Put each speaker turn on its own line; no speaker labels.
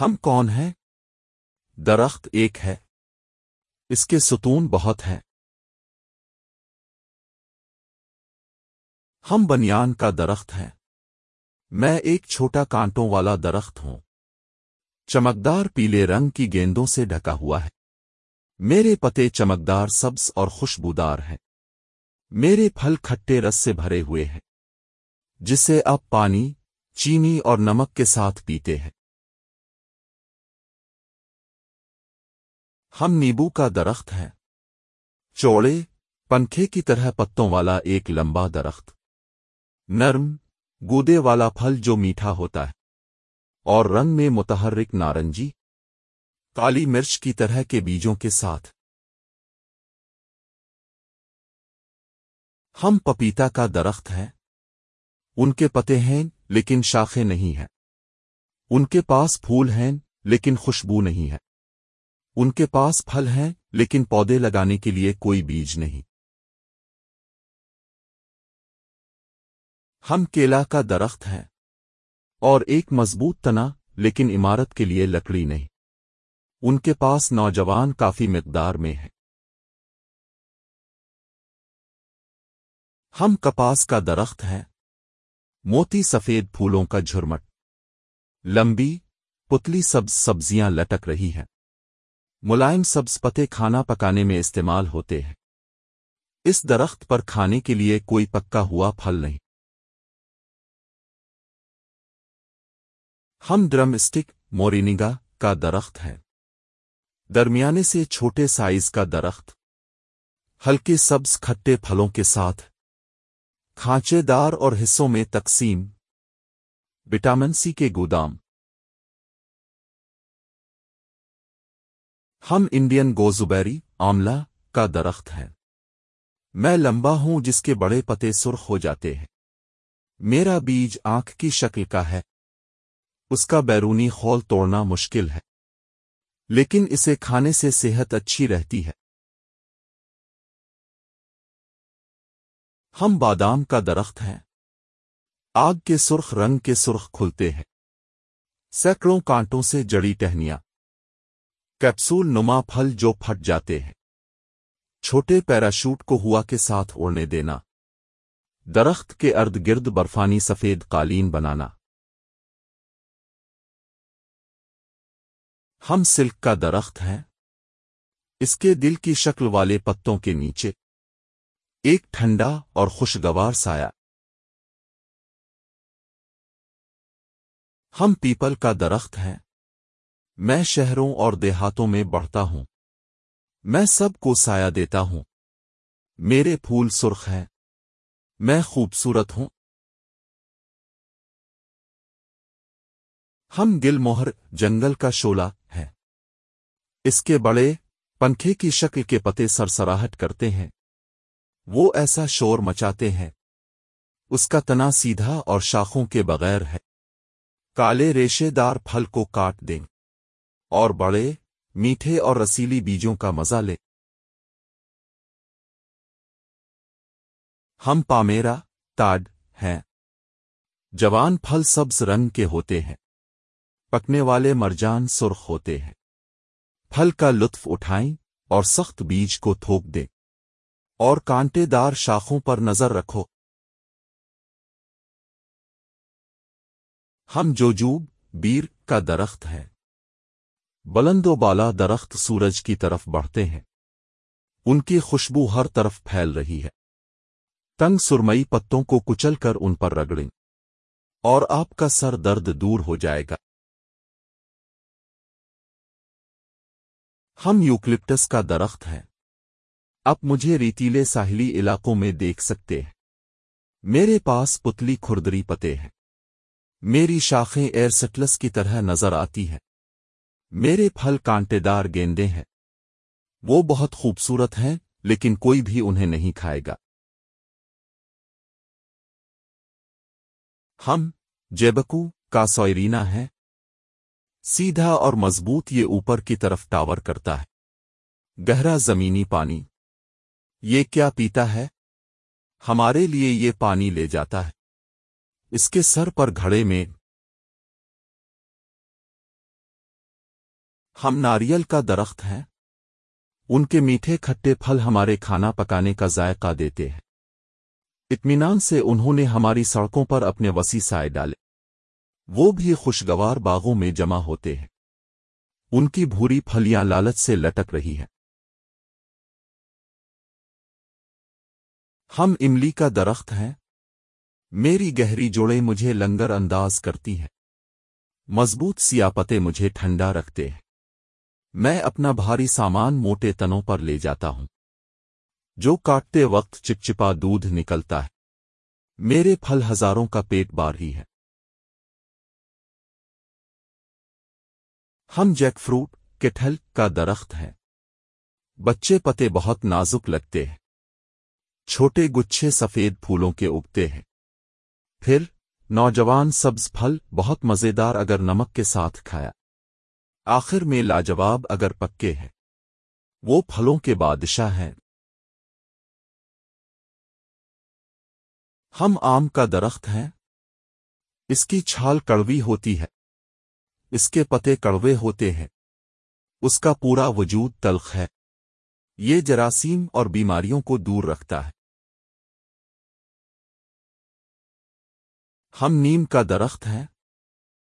ہم کون ہیں؟ درخت ایک ہے۔ اس کے ستون بہت ہیں۔ ہم بنیان کا درخت ہیں۔ میں ایک چھوٹا کانٹوں والا درخت ہوں۔ چمکدار پیلے رنگ کی گیندوں سے ڈھکا ہوا ہے۔ میرے پتے چمکدار سبز اور خوشبودار ہیں۔ میرے پھل کھٹے رس سے بھرے ہوئے ہیں۔ جسے آپ پانی، چینی اور نمک کے ساتھ پیتے ہیں۔ ہم نیبو کا درخت ہیں۔ چوڑے، پنکھے کی طرح پتوں والا ایک لمبا درخت۔ نرم، گودے والا پھل جو میٹھا ہوتا ہے۔ اور رنگ میں متحرک نارنجی۔ کالی مرچ کی طرح کے بیجوں کے ساتھ۔ ہم پپیتا کا درخت ہیں۔ ان کے پتے ہیں، لیکن شاخیں نہیں ہیں۔ ان کے پاس پھول ہیں، لیکن خوشبو نہیں ہے۔ ان کے پاس پھل ہیں، لیکن پودے لگانے کے لیے کوئی بیج نہیں۔ ہم کیلا کا درخت ہیں۔ اور ایک مضبوط تنا، لیکن عمارت کے لیے لکڑی نہیں۔ ان کے پاس نوجوان کافی مقدار میں ہے ہم کپاس کا درخت ہیں۔ موتی سفید پھولوں کا جھرمٹ۔ لمبی، پتلی سبز سبزیاں لٹک رہی ہیں۔ ملائم سبز پتے کھانا پکانے میں استعمال ہوتے ہیں۔ اس درخت پر کھانے کے لیے کوئی پکا ہوا پھل نہیں۔ ہم ڈرم اسٹک مورینگا کا درخت ہے درمیانے سے چھوٹے سائز کا درخت۔ ہلکے سبز کھٹے پھلوں کے ساتھ۔ کھانچے دار اور حصوں میں تقسیم۔ وٹامن سی کے گودام۔ ہم انڈین گوزبیری آملہ کا درخت ہے میں لمبا ہوں جس کے بڑے پتے سرخ ہو جاتے ہیں۔ میرا بیج آنکھ کی شکل کا ہے۔ اس کا بیرونی خول توڑنا مشکل ہے۔ لیکن اسے کھانے سے صحت اچھی رہتی ہے۔ ہم بادام کا درخت ہیں۔ آگ کے سرخ رنگ کے سرخ کھلتے ہیں۔ سینکڑوں کانٹوں سے جڑی ٹہنیاں۔ کیپسول نما پھل جو پھٹ جاتے ہیں۔ چھوٹے پیراشوٹ کو ہوا کے ساتھ اڑنے دینا۔ درخت کے ارد گرد برفانی سفید قالین بنانا۔ ہم سلک کا درخت ہیں۔ اس کے دل کی شکل والے پتوں کے نیچے۔ ایک ٹھنڈا اور خوشگوار سایہ۔ ہم پیپل کا درخت ہیں۔ میں شہروں اور دیہاتوں میں بڑھتا ہوں۔ میں سب کو سایہ دیتا ہوں۔ میرے پھول سرخ ہیں۔ میں خوبصورت ہوں۔ ہم گل موہر جنگل کا شولا ہے۔ اس کے بڑے پنکھے کی شکل کے پتے سرسراہٹ کرتے ہیں۔ وہ ایسا شور مچاتے ہیں۔ اس کا تنا سیدھا اور شاخوں کے بغیر ہے۔ کالے ریشے دار پھل کو کاٹ دیں۔ اور بڑے، میٹھے اور رسیلی بیجوں کا مزہ لے۔ ہم پامیرا، تاڈ ہیں۔ جوان پھل سبز رنگ کے ہوتے ہیں۔ پکنے والے مرجان سرخ ہوتے ہیں۔ پھل کا لطف اٹھائیں اور سخت بیج کو تھوک دیں۔ اور کانٹے دار شاخوں پر نظر رکھو۔ ہم جوجوب، بیر کا درخت ہے۔ بلند و بالا درخت سورج کی طرف بڑھتے ہیں۔ ان کی خوشبو ہر طرف پھیل رہی ہے۔ تنگ سرمئی پتوں کو کچل کر ان پر رگڑیں۔ اور آپ کا سر درد دور ہو جائے گا۔ ہم یوکلپٹس کا درخت ہے اب مجھے ریتیلے ساحلی علاقوں میں دیکھ سکتے ہیں۔ میرے پاس پتلی کھردری پتے ہیں۔ میری شاخیں ایئر سٹلس کی طرح نظر آتی ہیں۔ میرے پھل کانٹے دار گیندے ہیں۔ وہ بہت خوبصورت ہیں، لیکن کوئی بھی انہیں نہیں کھائے گا۔ ہم جیبکو کا سوئرینا ہے۔ سیدھا اور مضبوط یہ اوپر کی طرف ٹاور کرتا ہے۔ گہرا زمینی پانی۔ یہ کیا پیتا ہے؟ ہمارے لیے یہ پانی لے جاتا ہے۔ اس کے سر پر گھڑے میں ہم ناریل کا درخت ہیں۔ ان کے میٹھے کھٹے پھل ہمارے کھانا پکانے کا ذائقہ دیتے ہیں۔ اطمینان سے انہوں نے ہماری سڑکوں پر اپنے وسیع سائے ڈالے۔ وہ بھی خوشگوار باغوں میں جمع ہوتے ہیں۔ ان کی بھوری پھلیاں لالچ سے لٹک رہی ہیں۔ ہم املی کا درخت ہیں۔ میری گہری جوڑیں مجھے لنگر انداز کرتی ہیں۔ مضبوط سیاپتے مجھے ٹھنڈا رکھتے ہیں۔ میں اپنا بھاری سامان موٹے تنوں پر لے جاتا ہوں۔ جو کاٹتے وقت چپچپا دودھ نکلتا ہے۔ میرے پھل ہزاروں کا پیٹ بار ہی ہے۔ ہم جیک فروٹ کٹھل کا درخت ہے بچے پتے بہت نازک لگتے ہیں۔ چھوٹے گچھے سفید پھولوں کے اگتے ہیں۔ پھر نوجوان سبز پھل بہت مزیدار اگر نمک کے ساتھ کھایا۔ آخر میں لاجواب اگر پکے ہیں۔ وہ پھلوں کے بادشاہ ہیں۔ ہم آم کا درخت ہیں۔ اس کی چھال کڑوی ہوتی ہے۔ اس کے پتے کڑوے ہوتے ہیں۔ اس کا پورا وجود تلخ ہے۔ یہ جراثیم اور بیماریوں کو دور رکھتا ہے۔ ہم نیم کا درخت ہیں۔